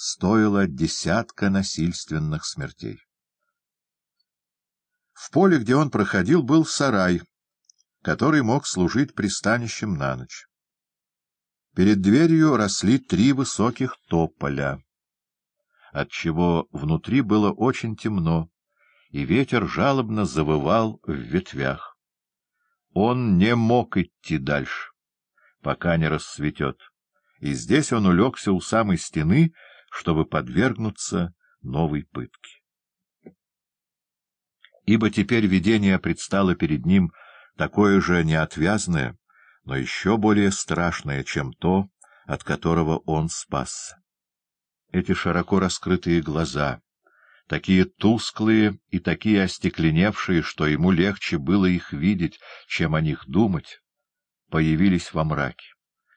стоило десятка насильственных смертей. В поле, где он проходил, был сарай, который мог служить пристанищем на ночь. Перед дверью росли три высоких тополя, отчего внутри было очень темно, и ветер жалобно завывал в ветвях. Он не мог идти дальше, пока не рассветет, и здесь он улегся у самой стены, чтобы подвергнуться новой пытке. Ибо теперь видение предстало перед ним такое же неотвязное, но еще более страшное, чем то, от которого он спасся. Эти широко раскрытые глаза, такие тусклые и такие остекленевшие, что ему легче было их видеть, чем о них думать, появились во мраке.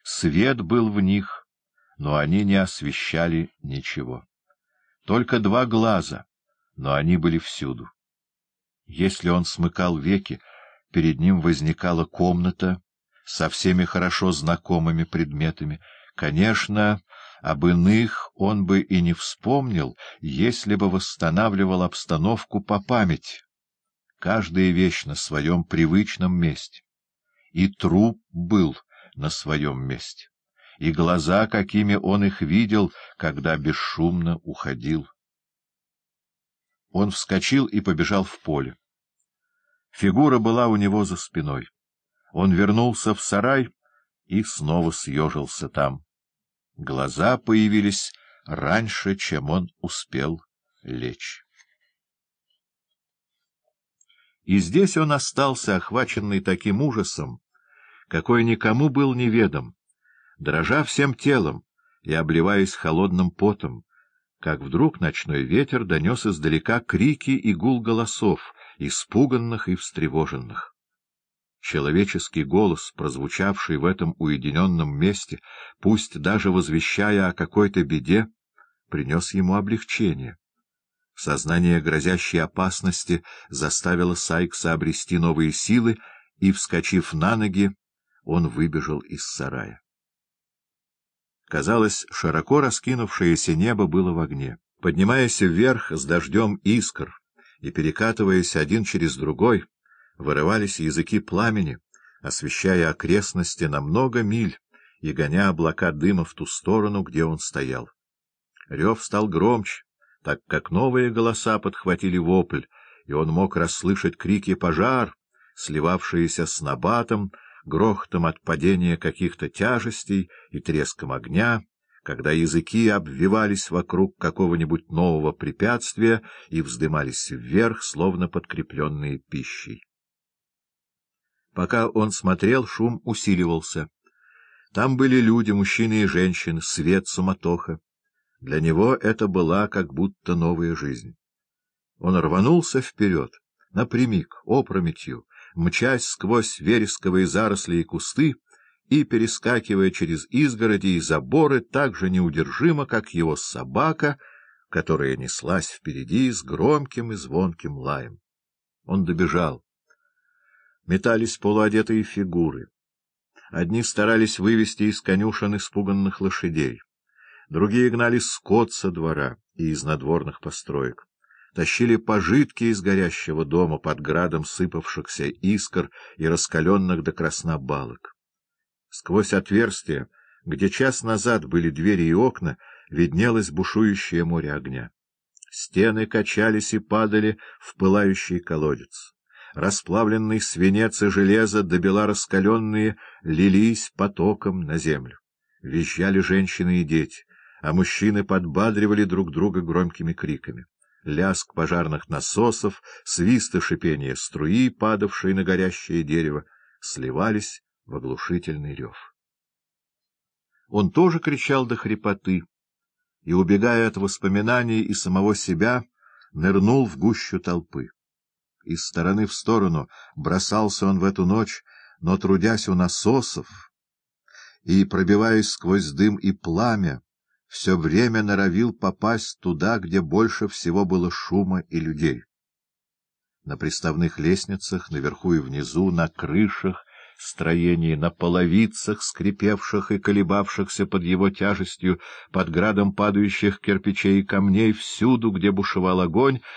Свет был в них, но они не освещали ничего. Только два глаза, но они были всюду. Если он смыкал веки, перед ним возникала комната со всеми хорошо знакомыми предметами. Конечно, об иных он бы и не вспомнил, если бы восстанавливал обстановку по памяти. Каждая вещь на своем привычном месте. И труп был на своем месте. И глаза, какими он их видел, когда бесшумно уходил. Он вскочил и побежал в поле. Фигура была у него за спиной. Он вернулся в сарай и снова съежился там. Глаза появились раньше, чем он успел лечь. И здесь он остался, охваченный таким ужасом, какой никому был неведом, дрожа всем телом и обливаясь холодным потом, как вдруг ночной ветер донес издалека крики и гул голосов, испуганных и встревоженных. Человеческий голос, прозвучавший в этом уединенном месте, пусть даже возвещая о какой-то беде, принес ему облегчение. Сознание грозящей опасности заставило Сайкса обрести новые силы, и, вскочив на ноги, он выбежал из сарая. Казалось, широко раскинувшееся небо было в огне. Поднимаясь вверх с дождем искр и перекатываясь один через другой, вырывались языки пламени, освещая окрестности на много миль и гоня облака дыма в ту сторону, где он стоял. Рев стал громче, так как новые голоса подхватили вопль, и он мог расслышать крики «пожар», сливавшиеся с набатом, грохотом от падения каких-то тяжестей и треском огня, когда языки обвивались вокруг какого-нибудь нового препятствия и вздымались вверх, словно подкрепленные пищей. Пока он смотрел, шум усиливался. Там были люди, мужчины и женщины, свет, суматоха. Для него это была как будто новая жизнь. Он рванулся вперед, напрямик, опрометью, мчась сквозь вересковые заросли и кусты, и, перескакивая через изгороди и заборы, так же неудержимо, как его собака, которая неслась впереди с громким и звонким лаем. Он добежал метались полуодетые фигуры. Одни старались вывести из конюшен испуганных лошадей, другие гнали скот со двора и из надворных построек, тащили пожитки из горящего дома под градом сыпавшихся искр и раскаленных до красна балок. Сквозь отверстия, где час назад были двери и окна, виднелось бушующее море огня. Стены качались и падали в пылающий колодец расплавленный свинец и железо, добела раскаленные, лились потоком на землю. Визжали женщины и дети, а мужчины подбадривали друг друга громкими криками. Лязг пожарных насосов, свист и шипение струи, падавшие на горящее дерево, сливались в оглушительный рев. Он тоже кричал до хрипоты и, убегая от воспоминаний и самого себя, нырнул в гущу толпы. Из стороны в сторону бросался он в эту ночь, но, трудясь у насосов и пробиваясь сквозь дым и пламя, все время норовил попасть туда, где больше всего было шума и людей. На приставных лестницах, наверху и внизу, на крышах строений, на половицах, скрипевших и колебавшихся под его тяжестью, под градом падающих кирпичей и камней, всюду, где бушевал огонь,